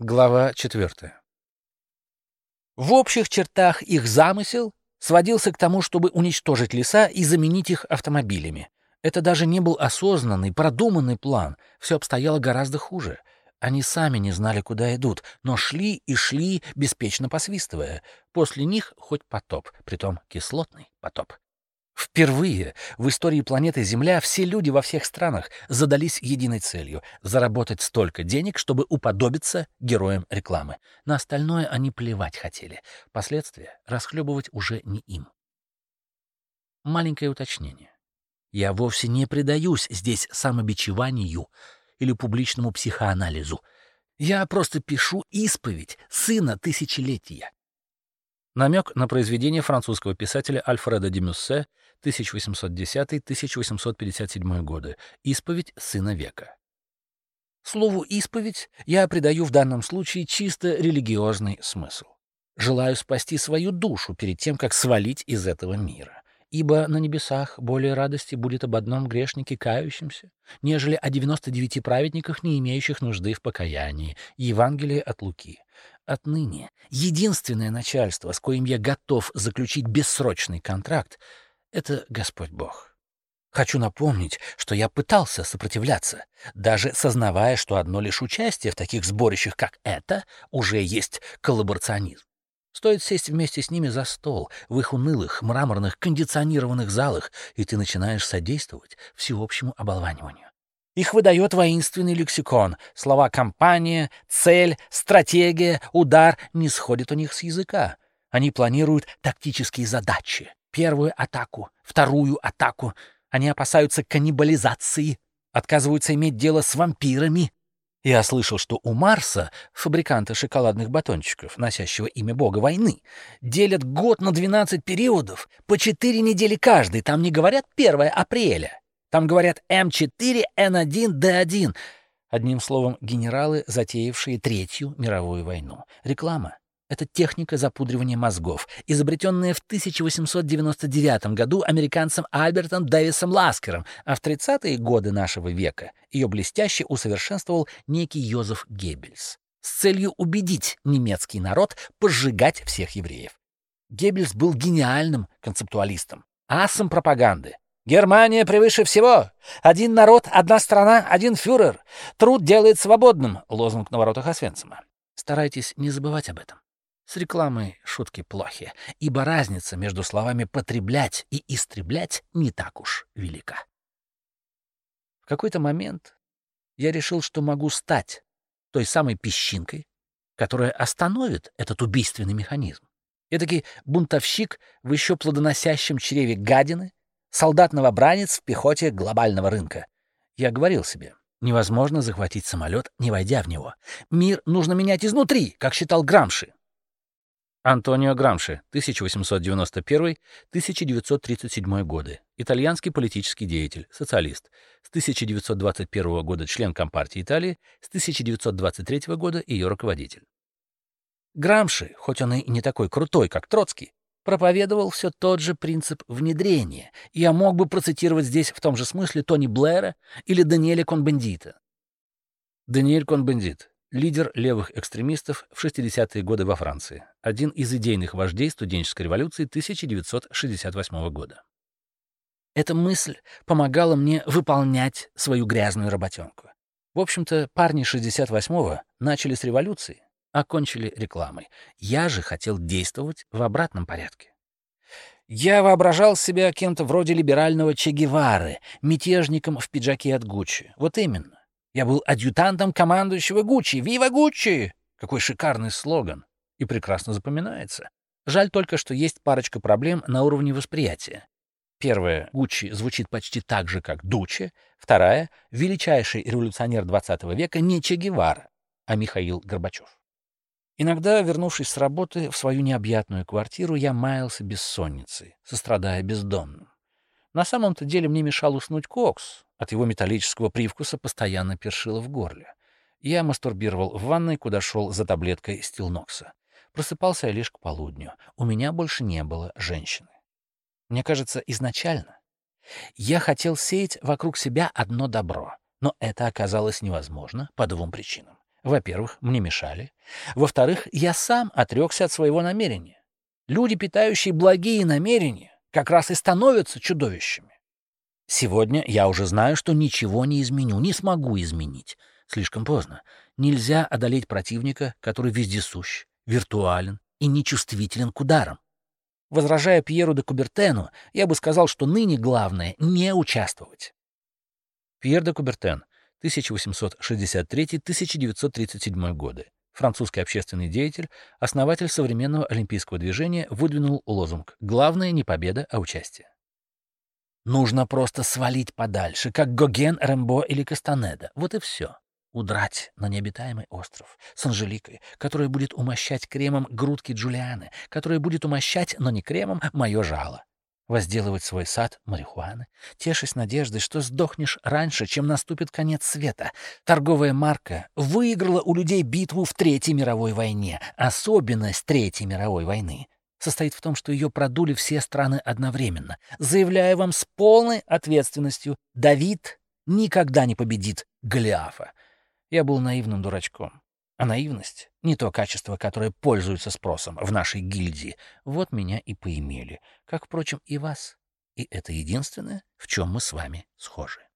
Глава 4. В общих чертах их замысел сводился к тому, чтобы уничтожить леса и заменить их автомобилями. Это даже не был осознанный, продуманный план. Все обстояло гораздо хуже. Они сами не знали, куда идут, но шли и шли, беспечно посвистывая. После них хоть потоп, притом кислотный потоп. Впервые в истории планеты Земля все люди во всех странах задались единой целью — заработать столько денег, чтобы уподобиться героям рекламы. На остальное они плевать хотели. Последствия расхлебывать уже не им. Маленькое уточнение. Я вовсе не предаюсь здесь самобичеванию или публичному психоанализу. Я просто пишу исповедь сына тысячелетия. Намек на произведение французского писателя Альфреда де Мюссе 1810-1857 годы «Исповедь сына века». Слову «исповедь» я придаю в данном случае чисто религиозный смысл. Желаю спасти свою душу перед тем, как свалить из этого мира. Ибо на небесах более радости будет об одном грешнике кающемся, нежели о 99 праведниках, не имеющих нужды в покаянии. Евангелие от Луки. Отныне единственное начальство, с коим я готов заключить бессрочный контракт, — это Господь Бог. Хочу напомнить, что я пытался сопротивляться, даже сознавая, что одно лишь участие в таких сборищах, как это, уже есть коллаборационизм. Стоит сесть вместе с ними за стол, в их унылых, мраморных, кондиционированных залах, и ты начинаешь содействовать всеобщему оболваниванию. Их выдает воинственный лексикон. Слова «компания», «цель», «стратегия», «удар» не сходят у них с языка. Они планируют тактические задачи. Первую атаку, вторую атаку. Они опасаются каннибализации, отказываются иметь дело с вампирами. Я слышал, что у Марса, фабриканта шоколадных батончиков, носящего имя бога войны, делят год на 12 периодов, по 4 недели каждый. Там не говорят 1 апреля. Там говорят М4, Н1, Д1. Одним словом, генералы, затеявшие Третью мировую войну. Реклама — это техника запудривания мозгов, изобретенная в 1899 году американцем Альбертом Дэвисом Ласкером, а в 30-е годы нашего века ее блестяще усовершенствовал некий Йозеф Геббельс с целью убедить немецкий народ пожигать всех евреев. Геббельс был гениальным концептуалистом, асом пропаганды, Германия превыше всего. Один народ, одна страна, один фюрер. Труд делает свободным. Лозунг на воротах Освенцима. Старайтесь не забывать об этом. С рекламой шутки плохи, ибо разница между словами «потреблять» и «истреблять» не так уж велика. В какой-то момент я решил, что могу стать той самой песчинкой, которая остановит этот убийственный механизм. Эдакий бунтовщик в еще плодоносящем чреве гадины, солдат-новобранец в пехоте глобального рынка. Я говорил себе, невозможно захватить самолет, не войдя в него. Мир нужно менять изнутри, как считал Грамши. Антонио Грамши, 1891-1937 годы. Итальянский политический деятель, социалист. С 1921 года член Компартии Италии, с 1923 года ее руководитель. Грамши, хоть он и не такой крутой, как Троцкий, проповедовал все тот же принцип внедрения. Я мог бы процитировать здесь в том же смысле Тони Блэра или Даниэля Конбендита. Даниэль Конбендит — лидер левых экстремистов в 60-е годы во Франции, один из идейных вождей студенческой революции 1968 года. Эта мысль помогала мне выполнять свою грязную работенку. В общем-то, парни 68-го начали с революции, окончили рекламой. Я же хотел действовать в обратном порядке. Я воображал себя кем-то вроде либерального Че Гевары, мятежником в пиджаке от Гуччи. Вот именно. Я был адъютантом командующего Гуччи. «Вива Гуччи!» Какой шикарный слоган. И прекрасно запоминается. Жаль только, что есть парочка проблем на уровне восприятия. Первая — Гуччи звучит почти так же, как Дуччи. Вторая — величайший революционер 20 века не Че Гевара, а Михаил Горбачев. Иногда, вернувшись с работы в свою необъятную квартиру, я маялся бессонницей, сострадая бездомным. На самом-то деле мне мешал уснуть кокс. От его металлического привкуса постоянно першило в горле. Я мастурбировал в ванной, куда шел за таблеткой стилнокса. Просыпался я лишь к полудню. У меня больше не было женщины. Мне кажется, изначально я хотел сеять вокруг себя одно добро, но это оказалось невозможно по двум причинам. Во-первых, мне мешали. Во-вторых, я сам отрекся от своего намерения. Люди, питающие благие намерения, как раз и становятся чудовищами. Сегодня я уже знаю, что ничего не изменю, не смогу изменить. Слишком поздно. Нельзя одолеть противника, который вездесущ, виртуален и нечувствителен к ударам. Возражая Пьеру де Кубертену, я бы сказал, что ныне главное — не участвовать. Пьер де Кубертен, 1863-1937 годы. Французский общественный деятель, основатель современного олимпийского движения, выдвинул лозунг «Главное не победа, а участие». Нужно просто свалить подальше, как Гоген, Рембо или Кастанеда. Вот и все. Удрать на необитаемый остров с Анжеликой, которая будет умощать кремом грудки Джулианы, которая будет умощать, но не кремом, мое жало возделывать свой сад марихуаны, тешась надеждой, что сдохнешь раньше, чем наступит конец света. Торговая марка выиграла у людей битву в Третьей мировой войне. Особенность Третьей мировой войны состоит в том, что ее продули все страны одновременно. Заявляю вам с полной ответственностью, Давид никогда не победит Голиафа. Я был наивным дурачком. А наивность — не то качество, которое пользуется спросом в нашей гильдии. Вот меня и поимели, как, впрочем, и вас. И это единственное, в чем мы с вами схожи.